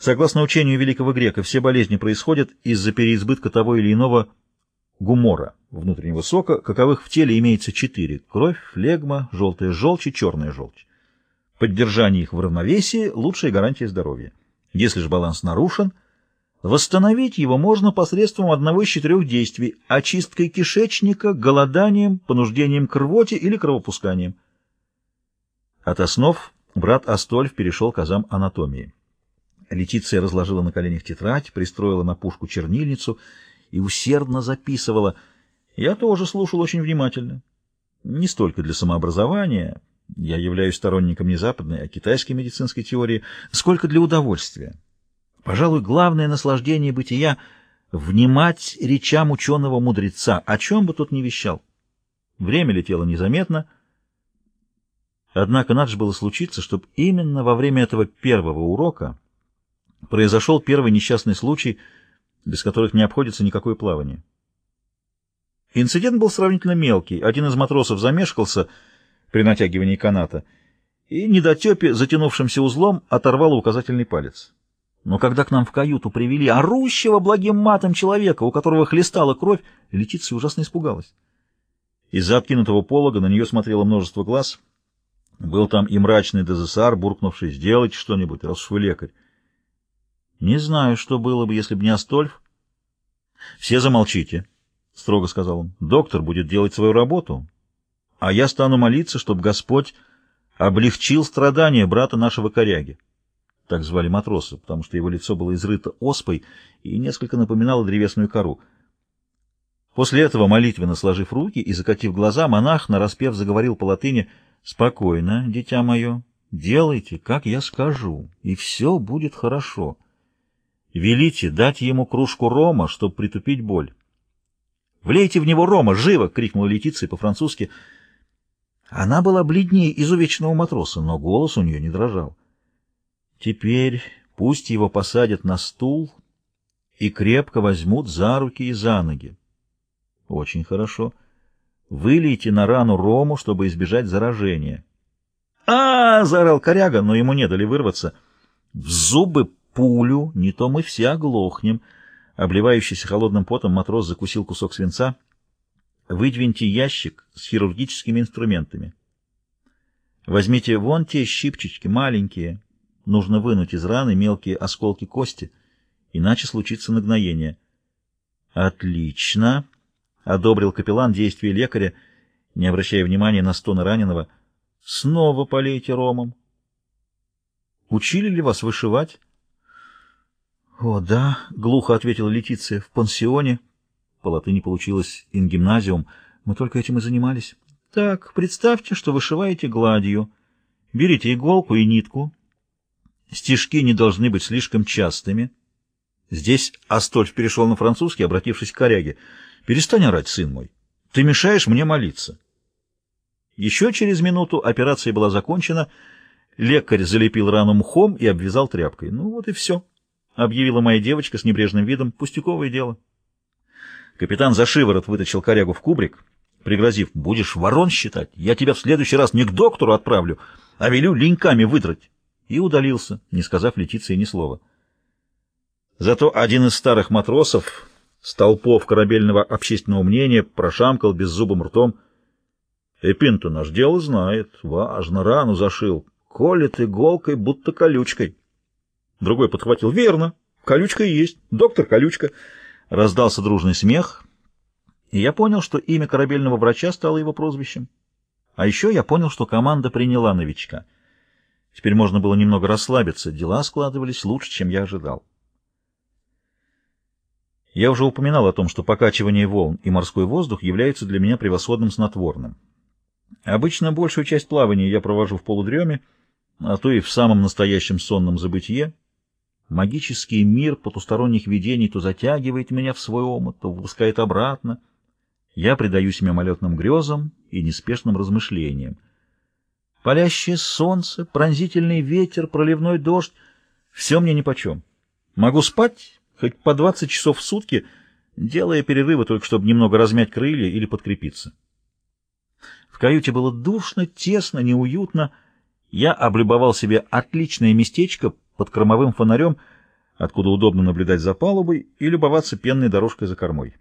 Согласно учению великого грека, все болезни происходят из-за переизбытка того или иного гумора, внутреннего сока, каковых в теле имеется четыре – кровь, флегма, желтая желчь и черная желчь. Поддержание их в равновесии – лучшая гарантия здоровья. Если же баланс нарушен, восстановить его можно посредством одного из четырех действий – очисткой кишечника, голоданием, понуждением к рвоте или кровопусканием. От основ брат Астольф перешел к азам анатомии. Летиция разложила на коленях тетрадь, пристроила на пушку чернильницу и усердно записывала. Я тоже слушал очень внимательно. Не столько для самообразования, я являюсь сторонником не западной, а китайской медицинской теории, сколько для удовольствия. Пожалуй, главное наслаждение бытия — внимать речам ученого-мудреца, о чем бы тот ни вещал. Время летело незаметно — Однако надо же было случиться, чтобы именно во время этого первого урока произошел первый несчастный случай, без которых не обходится никакое плавание. Инцидент был сравнительно мелкий. Один из матросов замешкался при натягивании каната и, недотепе, затянувшимся узлом, оторвал указательный палец. Но когда к нам в каюту привели орущего благим матом человека, у которого хлестала кровь, Летиция ужасно испугалась. Из-за откинутого полога на нее смотрело множество глаз — был там и мрачный ДЗСАР, буркнувший «Сделайте что-нибудь, раз уж вы лекарь». Не знаю, что было бы, если бы не Астольф. «Все замолчите», — строго сказал он. «Доктор будет делать свою работу, а я стану молиться, чтобы Господь облегчил страдания брата нашего коряги». Так звали матроса, потому что его лицо было изрыто оспой и несколько напоминало древесную кору. После этого, молитвенно сложив руки и закатив глаза, монах, нараспев, заговорил по латыни — Спокойно, дитя мое, делайте, как я скажу, и все будет хорошо. Велите дать ему кружку рома, чтобы притупить боль. «Влейте в него рома, живо!» — крикнула Летиция по-французски. Она была бледнее изувеченного матроса, но голос у нее не дрожал. «Теперь пусть его посадят на стул и крепко возьмут за руки и за ноги». «Очень хорошо». Вылейте на рану рому, чтобы избежать заражения. а, -а, -а заорал коряга, но ему не дали вырваться. «В зубы пулю, не то мы все оглохнем». Обливающийся холодным потом матрос закусил кусок свинца. «Выдвиньте ящик с хирургическими инструментами. Возьмите вон те щипчики, маленькие. Нужно вынуть из раны мелкие осколки кости, иначе случится нагноение». «Отлично!» — одобрил капеллан действия лекаря, не обращая внимания на стоны раненого. — Снова полейте ромом. — Учили ли вас вышивать? — О, да, — глухо ответила Летиция, — в пансионе. По латыни получилось «ингимназиум». Мы только этим и занимались. Так, представьте, что вышиваете гладью. Берите иголку и нитку. Стежки не должны быть слишком частыми. Здесь Астольф перешел на французский, обратившись к коряге. Перестань орать, сын мой. Ты мешаешь мне молиться. Еще через минуту операция была закончена. Лекарь залепил рану мхом и обвязал тряпкой. Ну вот и все, — объявила моя девочка с небрежным видом. Пустяковое дело. Капитан за шиворот вытащил корягу в кубрик, пригрозив, будешь ворон считать, я тебя в следующий раз не к доктору отправлю, а велю леньками выдрать. И удалился, не сказав Летиции ни слова. Зато один из старых матросов, столпов корабельного общественного мнения прошамкал беззубым ртом. Эпин-то наш дело знает. Важно, рану зашил. Колет иголкой, будто колючкой. Другой подхватил. Верно, колючка и есть. Доктор Колючка. Раздался дружный смех, и я понял, что имя корабельного врача стало его прозвищем. А еще я понял, что команда приняла новичка. Теперь можно было немного расслабиться, дела складывались лучше, чем я ожидал. Я уже упоминал о том, что покачивание волн и морской воздух являются для меня превосходным снотворным. Обычно большую часть плавания я провожу в полудреме, а то и в самом настоящем сонном забытье. Магический мир потусторонних видений то затягивает меня в свой омут, то выпускает обратно. Я предаюсь мимолетным грезам и неспешным размышлениям. Палящее солнце, пронзительный ветер, проливной дождь — все мне нипочем. Могу спать хоть по 20 часов в сутки, делая перерывы только чтобы немного размять крылья или подкрепиться. В каюте было душно, тесно, неуютно. Я облюбовал себе отличное местечко под кормовым фонарем, откуда удобно наблюдать за палубой и любоваться пенной дорожкой за кормой.